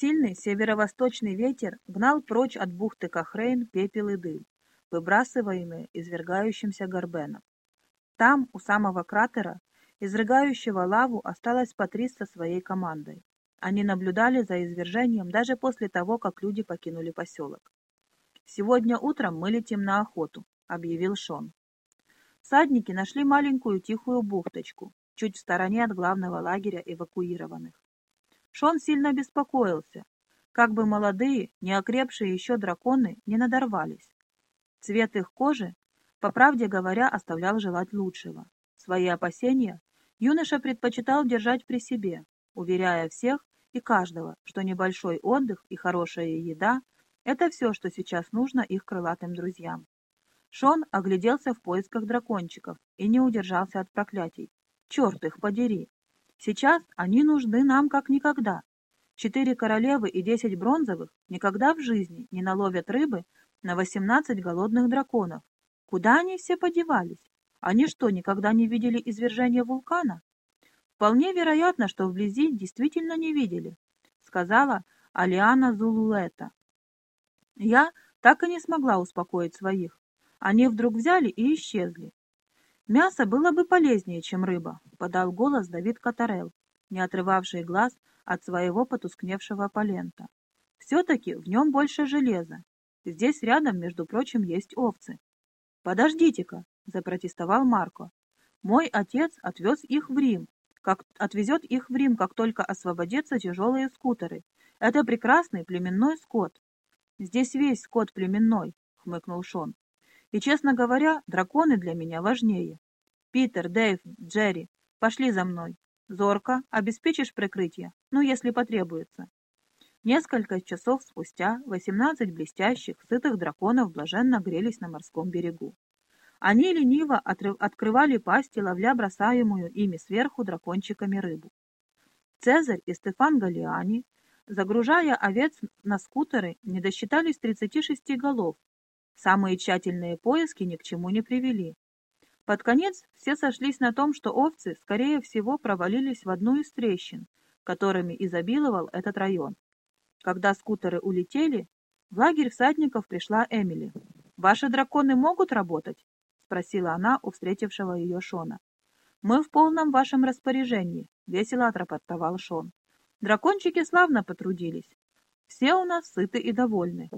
Сильный северо-восточный ветер гнал прочь от бухты Кахрейн пепел и дым, выбрасываемые извергающимся горбеном. Там, у самого кратера, изрыгающего лаву, осталась Патрис со своей командой. Они наблюдали за извержением даже после того, как люди покинули поселок. «Сегодня утром мы летим на охоту», — объявил Шон. Садники нашли маленькую тихую бухточку, чуть в стороне от главного лагеря эвакуированных. Шон сильно беспокоился, как бы молодые, не окрепшие еще драконы не надорвались. Цвет их кожи, по правде говоря, оставлял желать лучшего. Свои опасения юноша предпочитал держать при себе, уверяя всех и каждого, что небольшой отдых и хорошая еда – это все, что сейчас нужно их крылатым друзьям. Шон огляделся в поисках дракончиков и не удержался от проклятий. Черт их подери! Сейчас они нужны нам как никогда. Четыре королевы и десять бронзовых никогда в жизни не наловят рыбы на восемнадцать голодных драконов. Куда они все подевались? Они что, никогда не видели извержения вулкана? Вполне вероятно, что вблизи действительно не видели, сказала Алиана Зулуэта. Я так и не смогла успокоить своих. Они вдруг взяли и исчезли. «Мясо было бы полезнее, чем рыба», — подал голос Давид Катарел, не отрывавший глаз от своего потускневшего полента. «Все-таки в нем больше железа. Здесь рядом, между прочим, есть овцы». «Подождите-ка», — запротестовал Марко. «Мой отец отвез их в Рим, как отвезет их в Рим, как только освободятся тяжелые скутеры. Это прекрасный племенной скот». «Здесь весь скот племенной», — хмыкнул Шон. И, честно говоря, драконы для меня важнее. Питер, Дэйв, Джерри, пошли за мной. Зорко, обеспечишь прикрытие, ну, если потребуется. Несколько часов спустя восемнадцать блестящих, сытых драконов блаженно грелись на морском берегу. Они лениво открывали пасти, ловля бросаемую ими сверху дракончиками рыбу. Цезарь и Стефан Галиани, загружая овец на скутеры, не досчитались 36 голов, Самые тщательные поиски ни к чему не привели. Под конец все сошлись на том, что овцы, скорее всего, провалились в одну из трещин, которыми изобиловал этот район. Когда скутеры улетели, в лагерь всадников пришла Эмили. «Ваши драконы могут работать?» — спросила она у встретившего ее Шона. «Мы в полном вашем распоряжении», — весело отрапортовал Шон. «Дракончики славно потрудились. Все у нас сыты и довольны».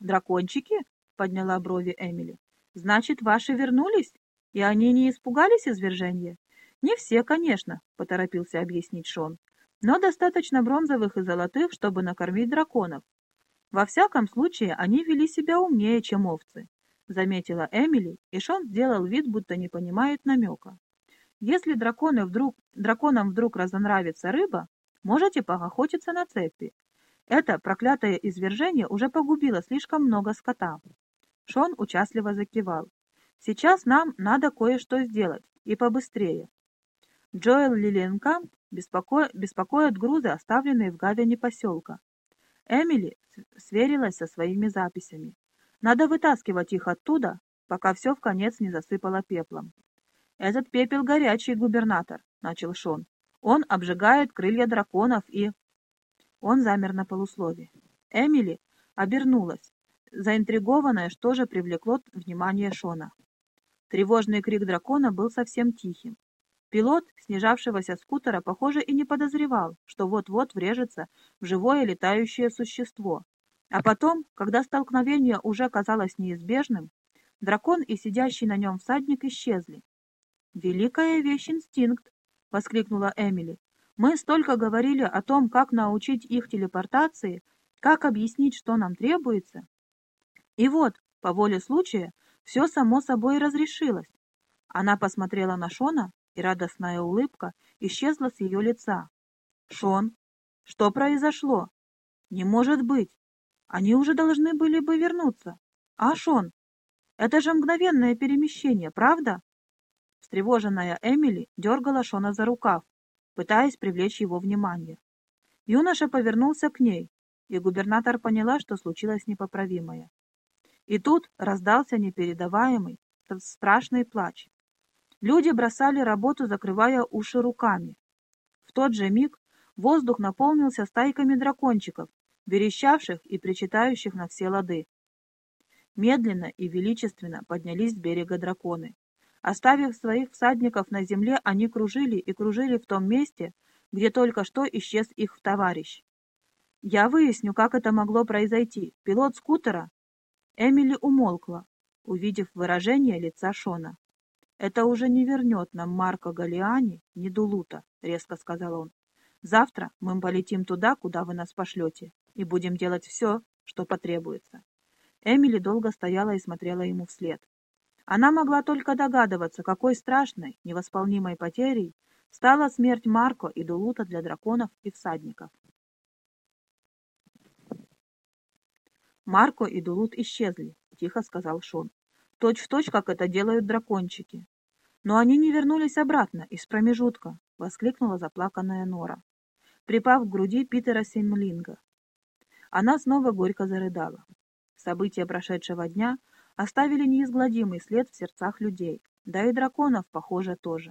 «Дракончики?» Подняла брови Эмили. «Значит, ваши вернулись? И они не испугались извержения?» «Не все, конечно», — поторопился объяснить Шон. «Но достаточно бронзовых и золотых, чтобы накормить драконов. Во всяком случае, они вели себя умнее, чем овцы», — заметила Эмили, и Шон сделал вид, будто не понимает намека. «Если драконы вдруг, драконам вдруг разонравится рыба, можете поохотиться на цепи. Это проклятое извержение уже погубило слишком много скота. Шон участливо закивал. «Сейчас нам надо кое-что сделать, и побыстрее». Джоэл Лилиенкамп беспоко... беспокоят грузы, оставленные в гавяне поселка. Эмили сверилась со своими записями. Надо вытаскивать их оттуда, пока все в конец не засыпало пеплом. «Этот пепел горячий, губернатор», — начал Шон. «Он обжигает крылья драконов и...» Он замер на полуслове. Эмили обернулась заинтригованная, что же привлекло внимание Шона. Тревожный крик дракона был совсем тихим. Пилот снижавшегося скутера, похоже, и не подозревал, что вот-вот врежется в живое летающее существо. А потом, когда столкновение уже казалось неизбежным, дракон и сидящий на нем всадник исчезли. «Великая вещь инстинкт!» — воскликнула Эмили. «Мы столько говорили о том, как научить их телепортации, как объяснить, что нам требуется, и вот, по воле случая, все само собой разрешилось. Она посмотрела на Шона, и радостная улыбка исчезла с ее лица. «Шон, что произошло? Не может быть! Они уже должны были бы вернуться. А, Шон, это же мгновенное перемещение, правда?» Встревоженная Эмили дергала Шона за рукав, пытаясь привлечь его внимание. Юноша повернулся к ней, и губернатор поняла, что случилось непоправимое. И тут раздался непередаваемый, страшный плач. Люди бросали работу, закрывая уши руками. В тот же миг воздух наполнился стайками дракончиков, верещавших и причитающих на все лады. Медленно и величественно поднялись с берега драконы. Оставив своих всадников на земле, они кружили и кружили в том месте, где только что исчез их товарищ. Я выясню, как это могло произойти. Пилот скутера? Эмили умолкла, увидев выражение лица Шона. «Это уже не вернет нам Марко Галиани ни Дулута», — резко сказал он. «Завтра мы полетим туда, куда вы нас пошлете, и будем делать все, что потребуется». Эмили долго стояла и смотрела ему вслед. Она могла только догадываться, какой страшной, невосполнимой потерей стала смерть Марко и Дулута для драконов и всадников. «Марко и Дулут исчезли», — тихо сказал Шон. «Точь в точь, как это делают дракончики». «Но они не вернулись обратно, из промежутка», — воскликнула заплаканная Нора, припав к груди Питера Семлинга. Она снова горько зарыдала. События прошедшего дня оставили неизгладимый след в сердцах людей, да и драконов, похоже, тоже.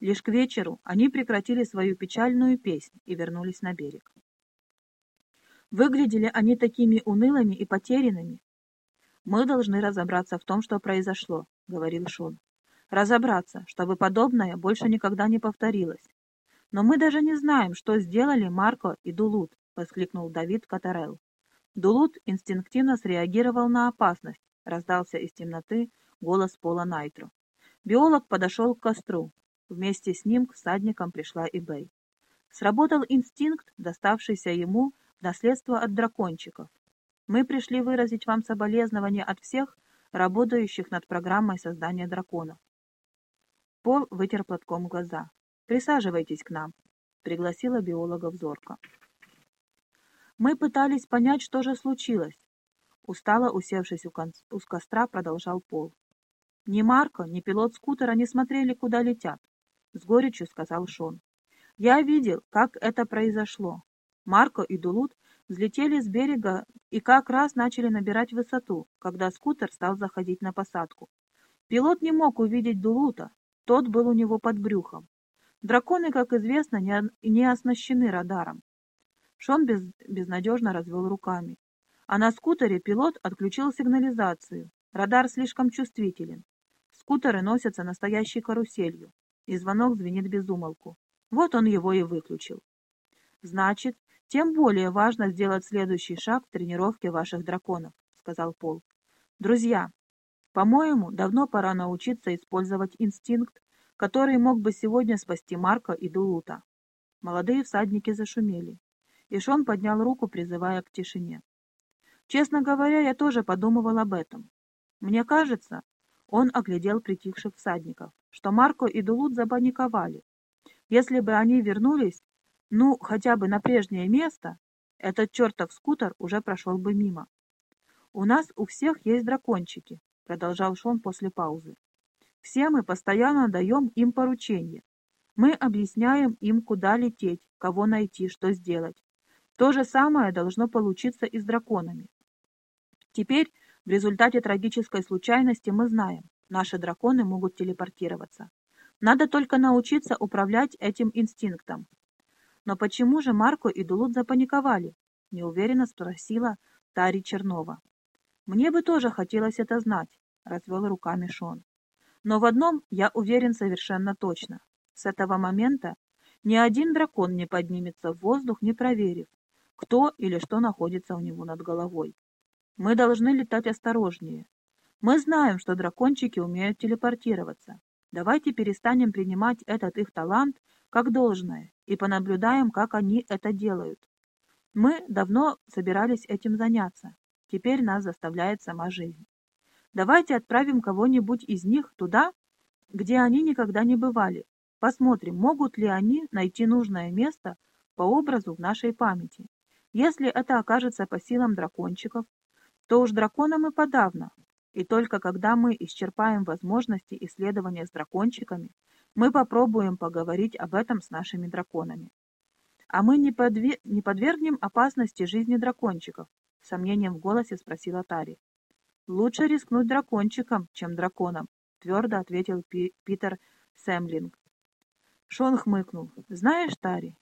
Лишь к вечеру они прекратили свою печальную песнь и вернулись на берег. Выглядели они такими унылыми и потерянными. «Мы должны разобраться в том, что произошло», — говорил Шон. «Разобраться, чтобы подобное больше никогда не повторилось. Но мы даже не знаем, что сделали Марко и Дулут», — воскликнул Давид Катарелл. Дулут инстинктивно среагировал на опасность, раздался из темноты голос Пола Найтро. Биолог подошел к костру. Вместе с ним к всадникам пришла и Бэй. Сработал инстинкт, доставшийся ему Наследство от дракончиков. Мы пришли выразить вам соболезнования от всех, работающих над программой создания драконов. Пол вытер платком глаза. «Присаживайтесь к нам», — пригласила биолога взорка. Мы пытались понять, что же случилось. Устало усевшись у, кон... у костра, продолжал Пол. Ни Марко, ни пилот скутера не смотрели, куда летят. С горечью сказал Шон. Я видел, как это произошло. Марко и Дулут взлетели с берега и как раз начали набирать высоту, когда скутер стал заходить на посадку. Пилот не мог увидеть Дулута, тот был у него под брюхом. Драконы, как известно, не, оснащены радаром. Шон без, безнадежно развел руками. А на скутере пилот отключил сигнализацию. Радар слишком чувствителен. Скутеры носятся настоящей каруселью, и звонок звенит без умолку. Вот он его и выключил. Значит, тем более важно сделать следующий шаг в тренировке ваших драконов, сказал Пол. Друзья, по-моему, давно пора научиться использовать инстинкт, который мог бы сегодня спасти Марка и Дулута. Молодые всадники зашумели, и Шон поднял руку, призывая к тишине. Честно говоря, я тоже подумывал об этом. Мне кажется, он оглядел притихших всадников, что Марко и Дулут запаниковали. Если бы они вернулись, ну, хотя бы на прежнее место, этот чертов скутер уже прошел бы мимо. «У нас у всех есть дракончики», — продолжал Шон после паузы. «Все мы постоянно даем им поручения. Мы объясняем им, куда лететь, кого найти, что сделать. То же самое должно получиться и с драконами. Теперь, в результате трагической случайности, мы знаем, наши драконы могут телепортироваться. Надо только научиться управлять этим инстинктом, «Но почему же Марко и Дулут запаниковали?» — неуверенно спросила Тари Чернова. «Мне бы тоже хотелось это знать», — развел руками Шон. «Но в одном я уверен совершенно точно. С этого момента ни один дракон не поднимется в воздух, не проверив, кто или что находится у него над головой. Мы должны летать осторожнее. Мы знаем, что дракончики умеют телепортироваться. Давайте перестанем принимать этот их талант как должное и понаблюдаем, как они это делают. Мы давно собирались этим заняться. Теперь нас заставляет сама жизнь. Давайте отправим кого-нибудь из них туда, где они никогда не бывали. Посмотрим, могут ли они найти нужное место по образу в нашей памяти. Если это окажется по силам дракончиков, то уж драконам и подавно. И только когда мы исчерпаем возможности исследования с дракончиками, мы попробуем поговорить об этом с нашими драконами. А мы не, подве... не подвергнем опасности жизни дракончиков? Сомнением в голосе спросила Тари. Лучше рискнуть дракончиком, чем драконом, твердо ответил Пи... Питер Сэмлинг. Шон хмыкнул. Знаешь, Тари,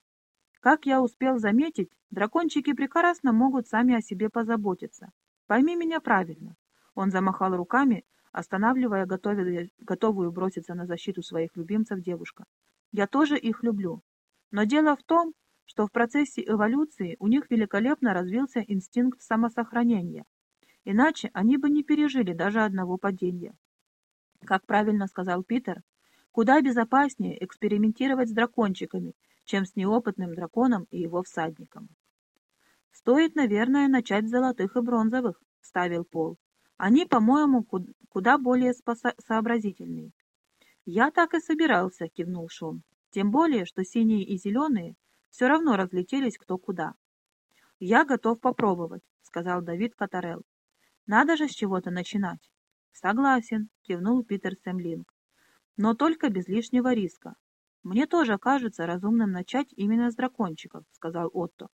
Как я успел заметить, дракончики прекрасно могут сами о себе позаботиться. Пойми меня правильно. Он замахал руками, останавливая готовую броситься на защиту своих любимцев девушка. Я тоже их люблю. Но дело в том, что в процессе эволюции у них великолепно развился инстинкт самосохранения. Иначе они бы не пережили даже одного падения. Как правильно сказал Питер, куда безопаснее экспериментировать с дракончиками, чем с неопытным драконом и его всадником. «Стоит, наверное, начать с золотых и бронзовых», — ставил Пол. «Они, по-моему, куда более сообразительные». «Я так и собирался», — кивнул Шон. «Тем более, что синие и зеленые все равно разлетелись кто куда». «Я готов попробовать», — сказал Давид Катарелл. «Надо же с чего-то начинать». «Согласен», — кивнул Питер Сэмлинг. «Но только без лишнего риска. Мне тоже кажется разумным начать именно с дракончиков», — сказал Отто.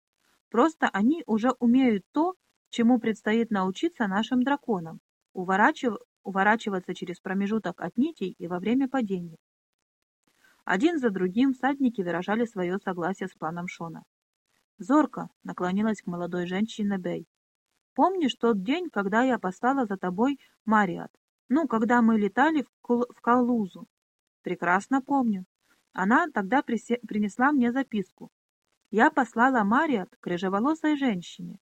«Просто они уже умеют то, чему предстоит научиться нашим драконам — уворачив... уворачиваться через промежуток от нитей и во время падения». Один за другим всадники выражали свое согласие с планом Шона. Зорко наклонилась к молодой женщине Бэй. Помнишь тот день, когда я послала за тобой Мариат? Ну, когда мы летали в, Кул в Калузу? Прекрасно помню. Она тогда принесла мне записку. Я послала Мариат к рыжеволосой женщине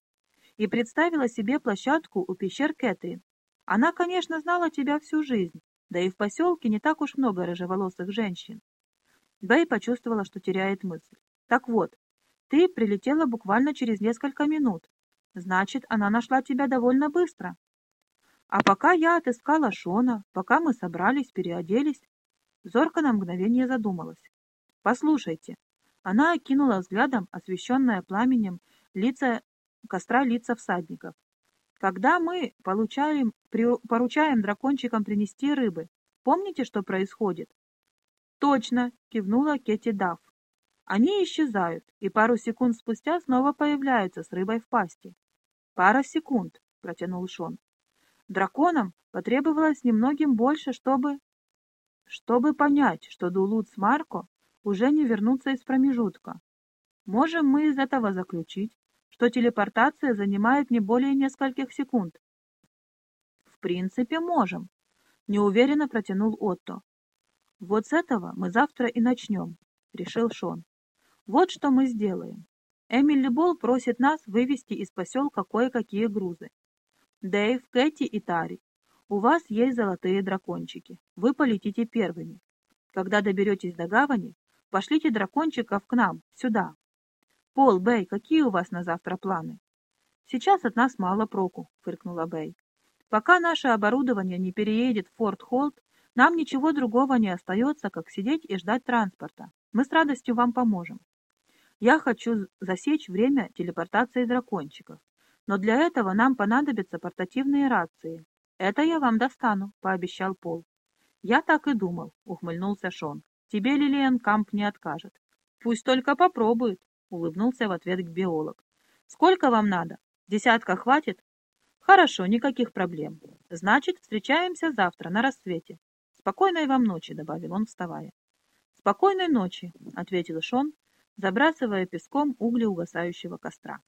и представила себе площадку у пещер Кэтрин. Она, конечно, знала тебя всю жизнь, да и в поселке не так уж много рыжеволосых женщин. Бэй почувствовала, что теряет мысль. Так вот, ты прилетела буквально через несколько минут, Значит, она нашла тебя довольно быстро. А пока я отыскала Шона, пока мы собрались, переоделись, Зорка на мгновение задумалась. Послушайте. Она окинула взглядом освещенное пламенем лица костра лица всадников. Когда мы получаем, при, поручаем дракончикам принести рыбы, помните, что происходит? Точно, кивнула Кетти Дафф. Они исчезают, и пару секунд спустя снова появляются с рыбой в пасти. «Пара секунд», — протянул Шон. «Драконам потребовалось немногим больше, чтобы...» «Чтобы понять, что Дулут с Марко уже не вернутся из промежутка. Можем мы из этого заключить, что телепортация занимает не более нескольких секунд?» «В принципе, можем», — неуверенно протянул Отто. «Вот с этого мы завтра и начнем», — решил Шон. «Вот что мы сделаем. Эмили Болл просит нас вывести из поселка кое-какие грузы. Дэйв, Кэти и Тари, у вас есть золотые дракончики. Вы полетите первыми. Когда доберетесь до гавани, пошлите дракончиков к нам, сюда. Пол, Бэй, какие у вас на завтра планы? Сейчас от нас мало проку, фыркнула Бэй. Пока наше оборудование не переедет в Форт Холт, нам ничего другого не остается, как сидеть и ждать транспорта. Мы с радостью вам поможем. Я хочу засечь время телепортации дракончиков, но для этого нам понадобятся портативные рации. Это я вам достану, пообещал Пол. Я так и думал, ухмыльнулся Шон. Тебе Лилиан Камп не откажет. Пусть только попробует, улыбнулся в ответ биолог. Сколько вам надо? Десятка хватит? Хорошо, никаких проблем. Значит, встречаемся завтра на рассвете. Спокойной вам ночи, добавил он, вставая. Спокойной ночи, ответил Шон, забрасывая песком угли угасающего костра.